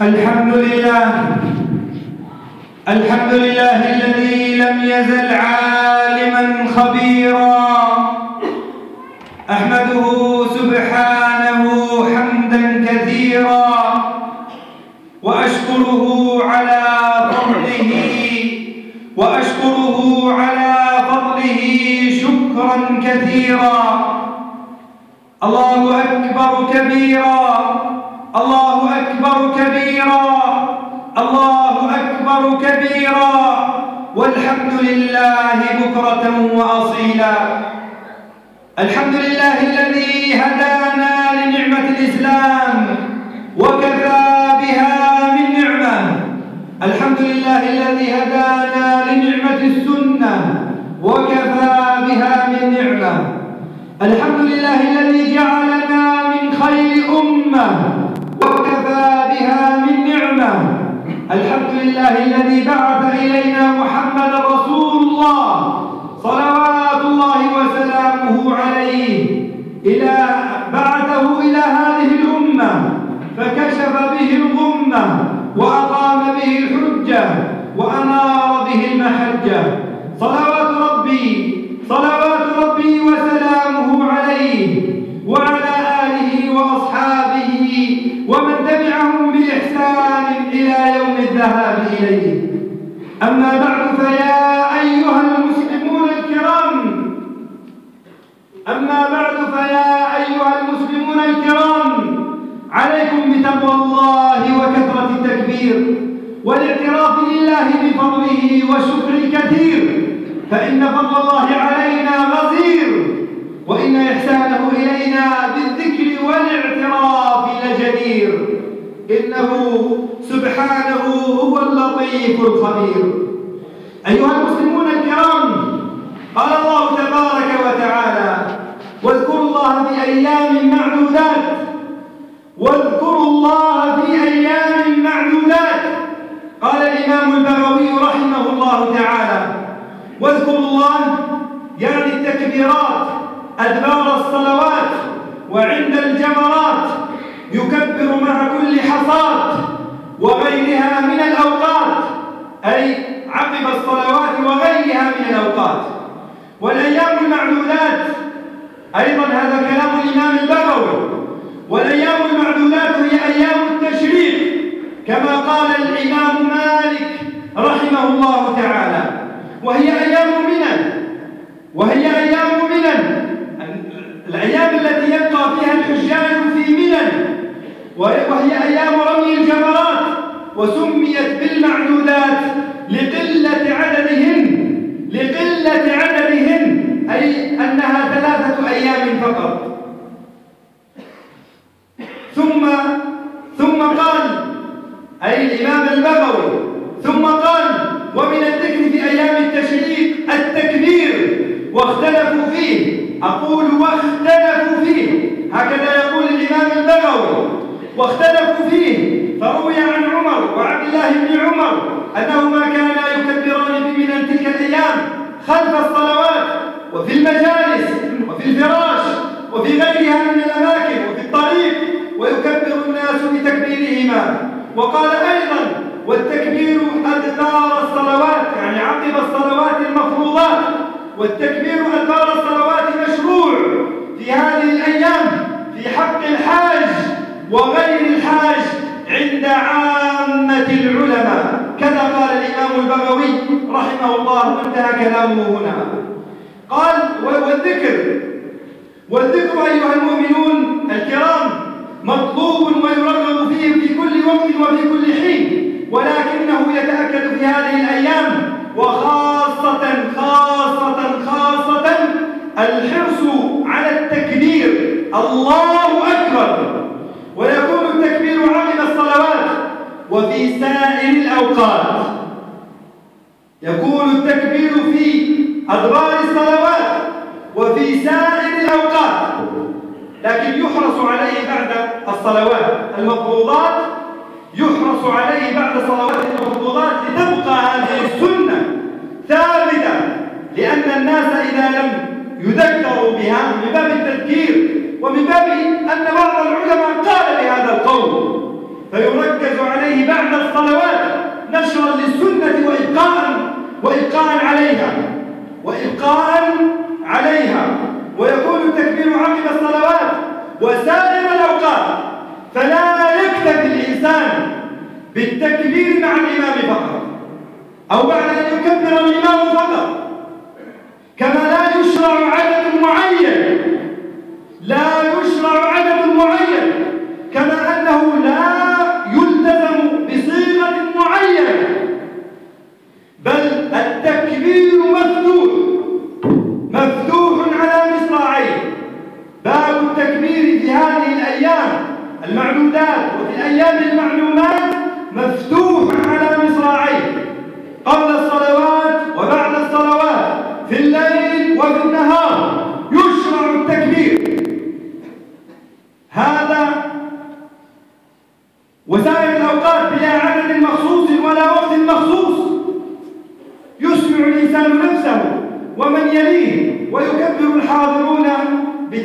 الحمد لله الحمد لله الذي لم يزل عالما خبيرا. أحمده سبحانه حمدا كثيرا. وأشكره على فضله وأشكره على فضله شكرا كثيرا. الله أكبر كبيرا. الله أكبر كبيرا. الله أكبر كبيرا. والحمد لله بكرة وأصيلا. الحمد لله الذي هدانا لنعمة الإسلام وكفى بها من نعمة. الحمد لله الذي هدانا لنعمة السنة وكفى بها من نعمة. الحمد لله الذي جعلنا من خير أمة وكفى بها من نعمة. الحمد لله الذي بعث إلينا محمد رسول الله صلوات الله وسلامه عليه. إلى بعثه إلى هذه الأمة فكشف به الغمة وأقام به الحجة وأنار به المحجة. صلوات الذهاب إليه. أما بعد فيا أيها المسلمون الكرام. أما بعد فيا أيها المسلمون الكرام. عليكم بتقوى الله وكثرة التكبير والاعتراف لله بفضله وشكر الكثير فإن فضل الله علينا غزير وإن إحسانه إلينا بالذكر والاعتراف لجدير. إنه سبحانه هو اللطيف الخبير. أيها المسلمون الكرام قال الله تبارك وتعالى واذكروا الله في أيام معدودات واذكروا الله في أيام معدودات. قال الإمام البغوي رحمه الله تعالى واذكروا الله يعني التكبيرات أدبار الصلوات وعند الجمرات يكبر مع كل حصاد وغيرها من الأوقات أي عقب الصلوات وغيرها من الأوقات. والأيام المعدودات أيضا هذا كلام الإمام البغوي. والأيام المعدودات هي أيام التشريق كما قال الإمام مالك رحمه الله تعالى. وهي أيام منن وهي أيام منن. الأيام التي يبقى فيها الحجاج في وهي أيام رمي الجمرات وسميت بالمعدودات لقلة عددهن لقلة عددهن أي أنها ثلاثة أيام فقط. ثم ثم قال أي الإمام البغوي ثم قال ومن الذكر في أيام التشريق التكبير واختلفوا فيه. أقول واختلفوا فيه. هكذا يقول واختلفوا فيه. فروي عن عمر وعبد الله بن عمر أنهما كانا يكبران من تلك الأيام خلف الصلوات وفي المجالس وفي الفراش وفي غيرها من الأماكن وفي الطريق ويكبر الناس بتكبيرهما. وقال أيضا والتكبير أدبار الصلوات يعني عقب الصلوات المفروضات. والتكبير أدبار الصلوات مشروع في هذه الأيام في حق الحاج وغير الحاج عند عامة العلماء. كذا قال الإمام البغوي رحمه الله وانتهى كلامه هنا. قال والذكر والذكر أيها المؤمنون الكرام مطلوب ويرغب فيه في كل وقت وفي كل حين ولكنه يتأكد في هذه الأيام وخاصة خاصة خاصة الحرص على التكبير. الله أكبر ويكون التكبير عقب الصلوات وفي سائر الأوقات يكون التكبير في أدبار الصلوات وفي سائر الأوقات لكن يحرص عليه بعد الصلوات المفروضات يحرص عليه بعد صلوات المفروضات لتبقى هذه السنة ثابتة لأن الناس إذا لم يذكروا بها من باب التذكير ومن باب أن بعض العلماء قال بهذا القول فيركز عليه بعد الصلوات نشرا للسنة وإبقاء وإبقاء عليها وإبقاء عليها. ويكون التكبير عقب الصلوات وسائر الأوقات فلا يكتفي الإنسان بالتكبير مع الإمام فقط أو بعد أن يكبر الإمام فقط. كما لا يشرع عدد معين لا يشرع عدد معين كما أنه لا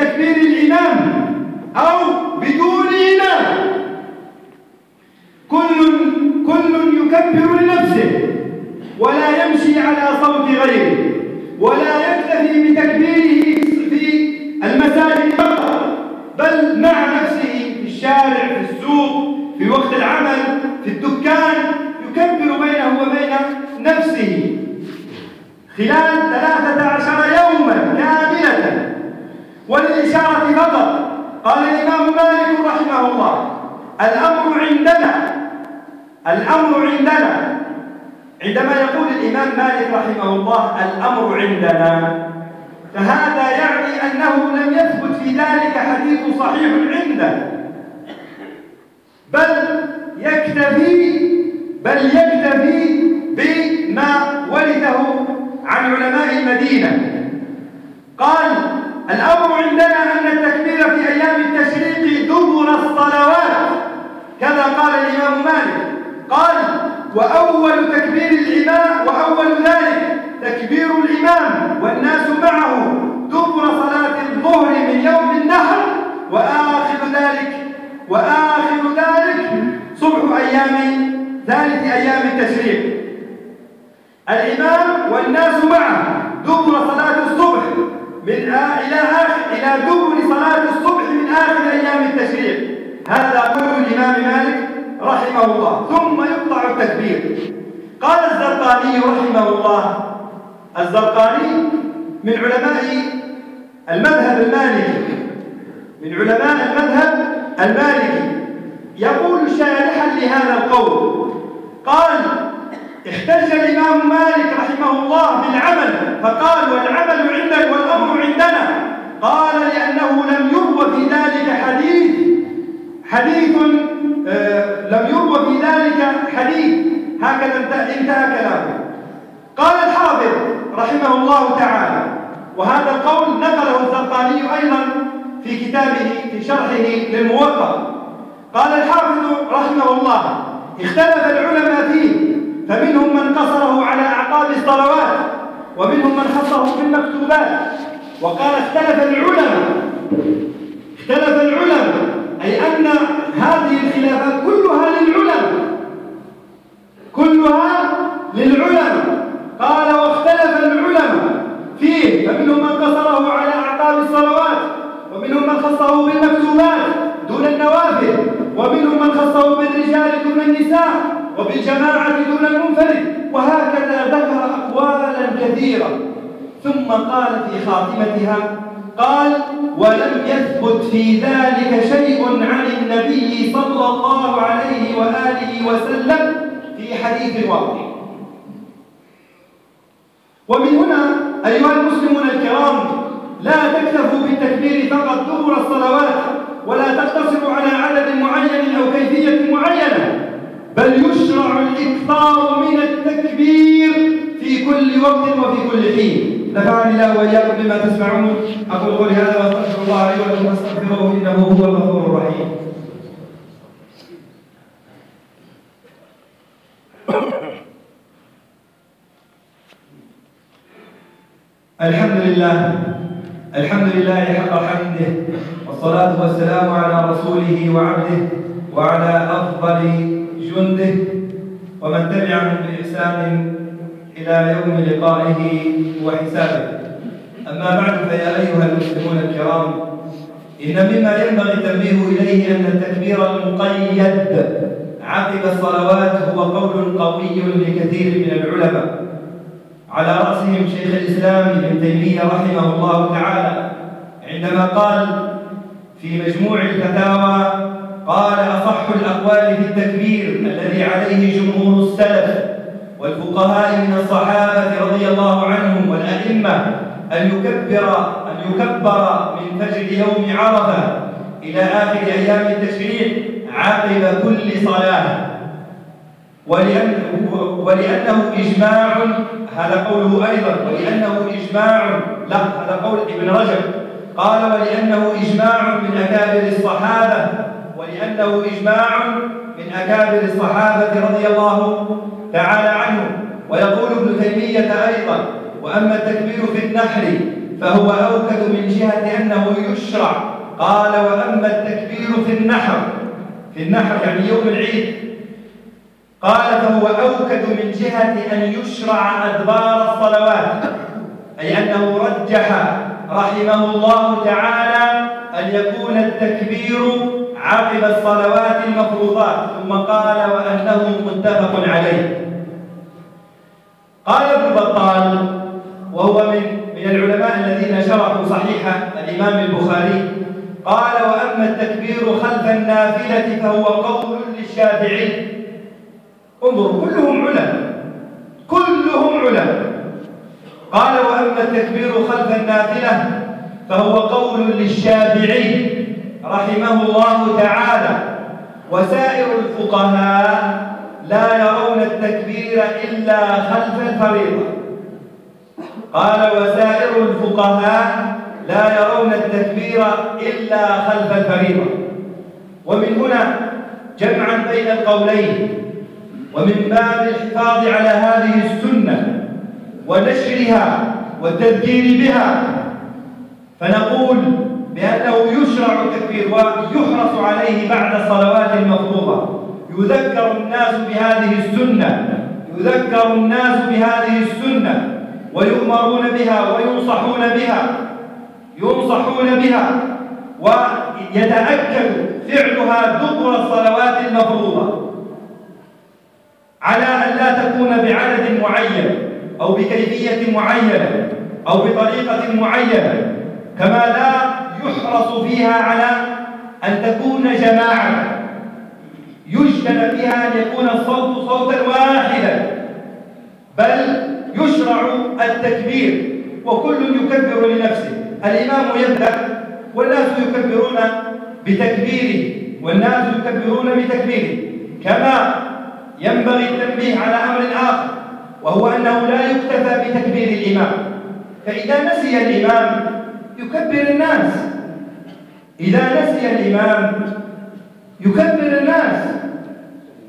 بتكبير الإمام أو بدون إمام كل كل يكبر لنفسه ولا يمشي على صوت غيره ولا يكتفي بتكبيره في المساجد فقط بل مع نفسه في الشارع في السوق في وقت العمل في الدكان. يكبر بينه وبين نفسه خلال ثلاثة عشر يوما كاملة. وللإشارة فقط قال الإمام مالك رحمه الله الأمر عندنا الأمر عندنا. عندما يقول الإمام مالك رحمه الله الأمر عندنا فهذا يعني أنه لم يثبت في ذلك حديث صحيح عنده. بل يكتفي بل يكتفي بما ورثه عن علماء المدينة. قال الأمر عندنا أن التكبير في أيام التشريق دبر الصلوات. كذا قال الإمام مالك. قال وأول تكبير الإمام وأول ذلك تكبير الإمام والناس معه دبر صلاة الظهر من يوم النحر وآخر ذلك وآخر ذلك صبح أيام ثالث أيام التشريق. الإمام والناس معه دبر صلاة الصبح. من إلى آخر إلى دبر صلاة الصبح من آخر أيام التشريق. هذا قول الإمام مالك رحمه الله. ثم يقطع التكبير. قال الزرقاني رحمه الله الزرقاني من علماء المذهب المالكي من علماء المذهب المالكي. يقول شارحا لهذا القول قال احتج الإمام مالك رحمه الله بالعمل فقال والعمل عندك والأمر عندنا. قال لأنه لم يروى في ذلك حديث حديث آه لم يروى في ذلك حديث. هكذا انتهى كلامه. قال الحافظ رحمه الله تعالى وهذا القول نقله الزرقاني أيضا في كتابه في شرحه للموفق قال الحافظ رحمه الله اختلف العلماء فيه فمنهم من قصره على أعقاب الصلوات ومنهم من خصه بالمكتوبات وقال اختلف العلماء اختلف العلماء أي أن هذه الخلافات كلها للعلماء كلها للعلماء قال واختلف العلماء فيه فمنهم من قصره على أعقاب الصلوات ومنهم من خصه بالمكتوبات دون النوافل ومنهم من خصه بالرجال دون النساء وبالجماعة دون المنفرد وهكذا ذكر أقوالا كثيرة ثم قال في خاتمتها قال ولم يثبت في ذلك شيء عن النبي صلى الله عليه وآله وسلم في حديث واضح. ومن هنا أيها المسلمون الكرام لا تكتفوا بالتكبير فقط دبر الصلوات ولا تقتصروا على عدد معين أو كيفية معينة بل يشرع الإكثار من التكبير في كل وقت وفي كل حين. نفعني الله وإياكم بما تسمعون. أقول قولي هذا وأستغفر الله لي ولكم فاستغفروه إنه هو الغفور الرحيم. الحمد لله الحمد لله حق حمده والصلاة والسلام على رسوله وعبده وعلى أفضل جنده ومن تبعهم بإحسان إلى يوم لقائه وحسابه. أما بعد فيا أيها المسلمون الكرام إن مما ينبغي التنبيه إليه أن التكبير المقيد عقب الصلوات هو قول قوي لكثير من العلماء. على رأسهم شيخ الإسلام ابن تيمية رحمه الله تعالى عندما قال في مجموع الفتاوى قال أصح الأقوال في التكبير الذي عليه جمهور السلف والفقهاء من الصحابة رضي الله عنهم والأئمة أن يكبر أن يكبر من فجر يوم عرفة إلى آخر أيام التشريع عقب كل صلاة. ولأن ولأنه إجماع هذا قوله أيضا ولأنه إجماع لا هذا قول ابن رجب. قال ولأنه إجماع من أكابر الصحابة ولأنه إجماع من أكابر الصحابة رضي الله تعالى عنهم ويقول ابن تيمية أيضا وأما التكبير في النحر فهو أوكد من جهة أنه يشرع. قال وأما التكبير في النحر في النحر يعني يوم العيد قال فهو أوكد من جهة أن يشرع أدبار الصلوات أي أنه رجح رحمه الله تعالى أن يكون التكبير عقب الصلوات المفروضات ثم قال وأنه متفق عليه. قال ابن بطال وهو من من العلماء الذين شرحوا صحيح الإمام البخاري قال وأما التكبير خلف النافلة فهو قول للشافعي انظروا كلهم علماء كلهم علماء قال وأما التكبير خلف النافلة فهو قول للشافعي رحمه الله تعالى وسائر الفقهاء لا يرون التكبير إلا خلف الفريضة قال وسائر الفقهاء لا يرون التكبير إلا خلف الفريضة. ومن هنا جمعا بين القولين. ومن باب الحفاظ على هذه السنة ونشرها والتذكير بها فنقول بأنه يشرع التكبير ويحرص عليه بعد الصلوات المفروضة. يذكر الناس بهذه السنة يذكر الناس بهذه السنة ويؤمرون بها وينصحون بها ينصحون بها ويتأكد فعلها دبر الصلوات المفروضة. على أن لا تكون بعدد معين أو بكيفية معينة أو بطريقة معينة كما لا يحرص فيها على أن تكون جماعة. يجتنى فيها أن يكون الصوت صوتا واحدا بل يشرع التكبير وكل يكبر لنفسه. الإمام يبدأ والناس يكبرون بتكبيره والناس يكبرون بتكبيره كما ينبغي التنبيه على أمر آخر وهو أنه لا يكتفى بتكبير الإمام. فإذا نسي الإمام يكبر الناس. إذا نسي الإمام يكبر الناس.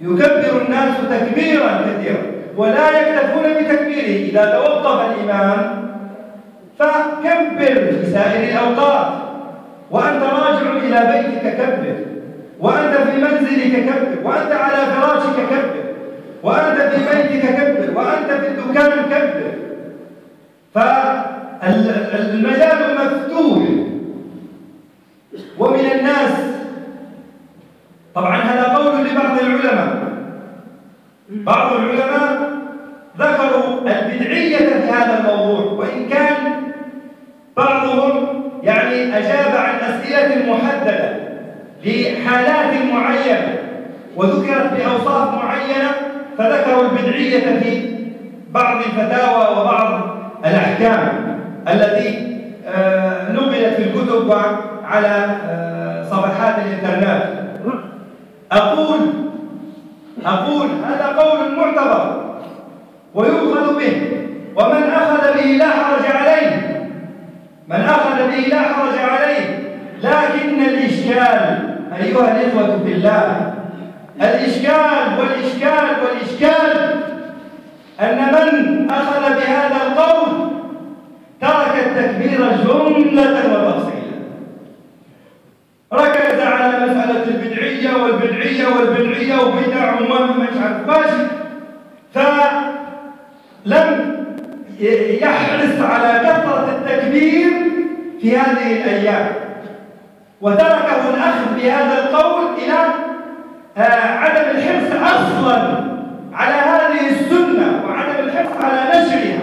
يكبر الناس تكبيرا كثيرا ولا يكتفون بتكبيره. إذا توقف الإمام فكبر في سائر الأوقات. وأنت راجع إلى بيتك كبر. وأنت في منزلك كبر. وأنت على فراشك كبر. وأنت في بيتك كبر وأنت في الدكان كبر. فالمجال مفتوح. ومن الناس طبعا هذا قول لبعض العلماء. بعض العلماء ذكروا البدعية في هذا الموضوع وإن كان بعضهم يعني أجاب عن أسئلة محددة لحالات معينة وذكرت بأوصاف معينة فذكروا البدعية في بعض الفتاوى وبعض الأحكام التي آه، نقلت في الكتب وعلى آه، صفحات الإنترنت. أقول أقول هذا قول معتبر ويؤخذ به. ومن أخذ به لا حرج عليه. من أخذ به لا حرج عليه. لكن الإشكال أيها الإخوة في الله الإشكال والإشكال والإشكال أن من أخذ بهذا القول ترك التكبير جملة وتفصيلا. مسألة البدعية والبدعية والبدعية وبدع وما مش عارف فلم يحرص على كثرة التكبير في هذه الأيام. وتركه الأخذ بهذا القول إلى عدم الحرص أصلا على هذه السنة وعدم الحرص على نشرها.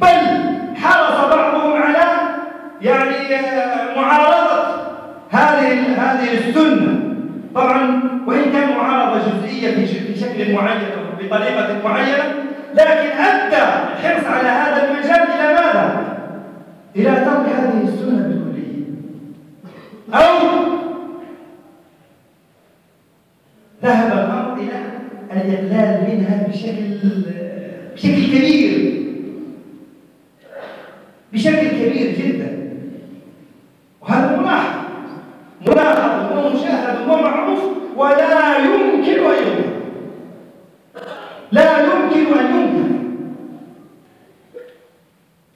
بل حرص بعضهم على يعني آه، معارضة هذه هذه السنة. طبعا وإن كان معارضة جزئية في شكل معين أو بطريقة معينة لكن أدى الحرص على هذا المجال إلى ماذا؟ إلى ترك هذه السنة بالكلية أو ذهب الأمر إلى منها بشكل بشكل كبير. بشكل كبير جدا. وهذا ملاحظ ملاحظ ومشاهد ومعروف ولا يمكن أن ينكر. لا يمكن أن ينكر.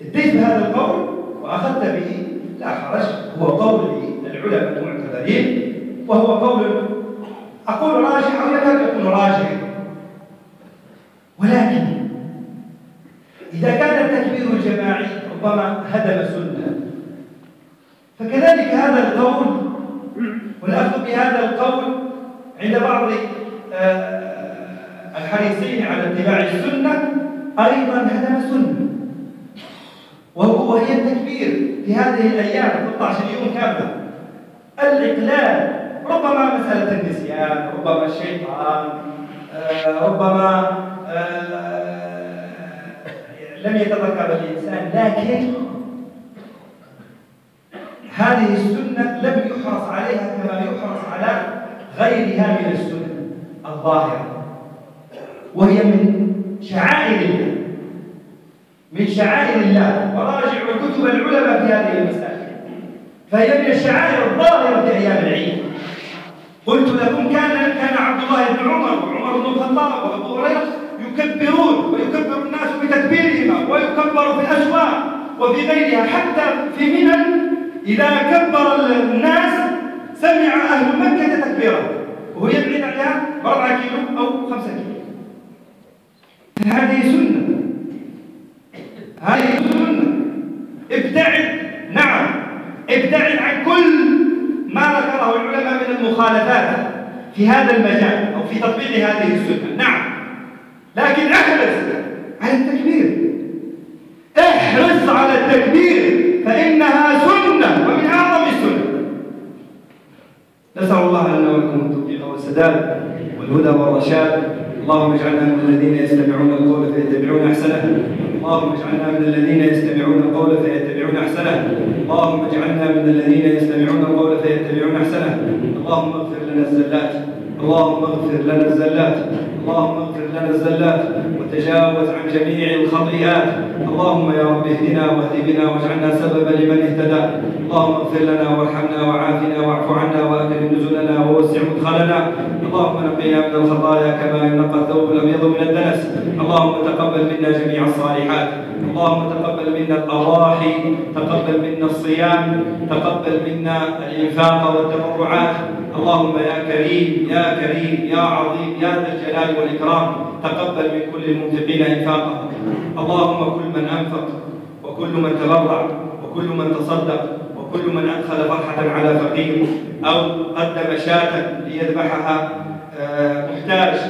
اديت بهذا القول وأخذت به. لا حرج. هو قول العلماء المعتبرين وهو قول أقول راجح أو يكاد يكون راجح. ولكن إذا كان التكبير الجماعي ربما هدم سنة. فكذلك هذا القول والأخذ بهذا القول عند بعض آه، الحريصين على اتباع السنة أيضا هدم سنة. وهو وهي التكبير في هذه الأيام 13 يوم كاملة. الإقلال ربما مسألة النسيان ربما الشيطان آه، ربما لم يتذكر الإنسان لكن هذه السنة لم يحرص عليها كما يحرص على غيرها من السنن الظاهرة وهي من شعائر الله من شعائر الله. وراجعوا كتب العلماء في هذه المسائل فهي من الشعائر الظاهرة في أيام العيد. قلت لكم كان كان عبد الله بن عمر وعمر بن الخطاب وأبو هريرة يكبرون ويكبر الناس بتكبيرهما ويكبر في الأسواق وفي غيرها حتى في منى. إذا كبر الناس سمع أهل مكة تكبيره وهو يبعد عليها 4 كيلو أو 5 كيلو. هذه سنة. هذه سنة. ابتعد. نعم. ابتعد عن كل ما ذكره العلماء من المخالفات في هذا المجال أو في تطبيق هذه السنة. نعم. لكن احرص على التكبير. احرص على التكبير فإنها سنة ومن أعظم السنة نسأل الله لنا ولكم التوفيق والسداد والهدى والرشاد. اللهم اجعلنا من الذين يستمعون القول فيتبعون أحسنه. اللهم اجعلنا من الذين يستمعون القول فيتبعون أحسنه. اللهم اجعلنا من الذين يستمعون القول فيتبعون أحسنه. اللهم اغفر لنا الزلات. اللهم اغفر لنا الزلات اللهم اغفر لنا الزلات وتجاوز عن جميع الخطيئات. اللهم يا رب اهدنا واهد بنا واجعلنا سببا لمن اهتدى. اللهم اغفر لنا وارحمنا وعافنا واعف عنا وأكرم نزلنا ووسع مدخلنا. اللهم نقنا من الخطايا كما ينقى الثوب الابيض من الدنس. اللهم تقبل منا جميع الصالحات. اللهم تقبل منا الأضاحي. تقبل منا الصيام. تقبل منا الإنفاق والتبرعات. اللهم يا كريم يا كريم يا عظيم يا ذا الجلال والإكرام. تقبل من كل المنفقين إنفاقهم. اللهم كل من أنفق وكل من تبرع وكل من تصدق وكل من أدخل فرحة على فقير أو قدم شاة ليذبحها آه، محتاج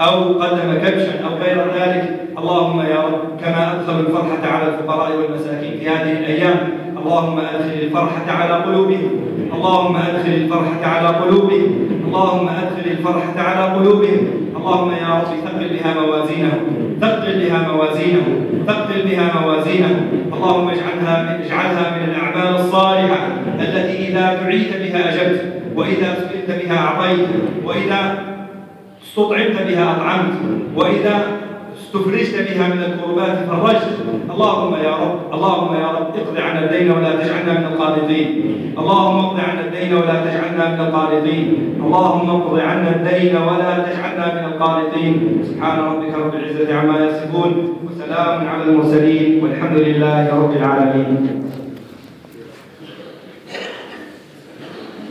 أو قدم كبشا أو غير ذلك اللهم يا رب كما أدخل الفرحة على الفقراء والمساكين في هذه الأيام اللهم أدخل الفرحة على قلوبهم اللهم أدخل الفرحة على قلوبهم اللهم أدخل الفرحة على قلوبهم. اللهم يا رب ثقل بها موازينهم ثقل بها موازينهم ثقل بها موازينهم اللهم اجعلها اجعلها من الأعمال الصالحة التي إذا دعيت بها أجبت وإذا سئلت بها أعطيت وإذا استطعمت بها أطعمت وإذا استفرجت بها من الكربات فرجت. اللهم يا رب اللهم يا رب اقض عنا الدين ولا تجعلنا من القانطين. اللهم اقض عنا الدين ولا تجعلنا من القانطين. اللهم اقض عنا الدين ولا تجعلنا من القانطين. سبحان ربك رب العزة عما يصفون وسلام على المرسلين والحمد لله رب العالمين.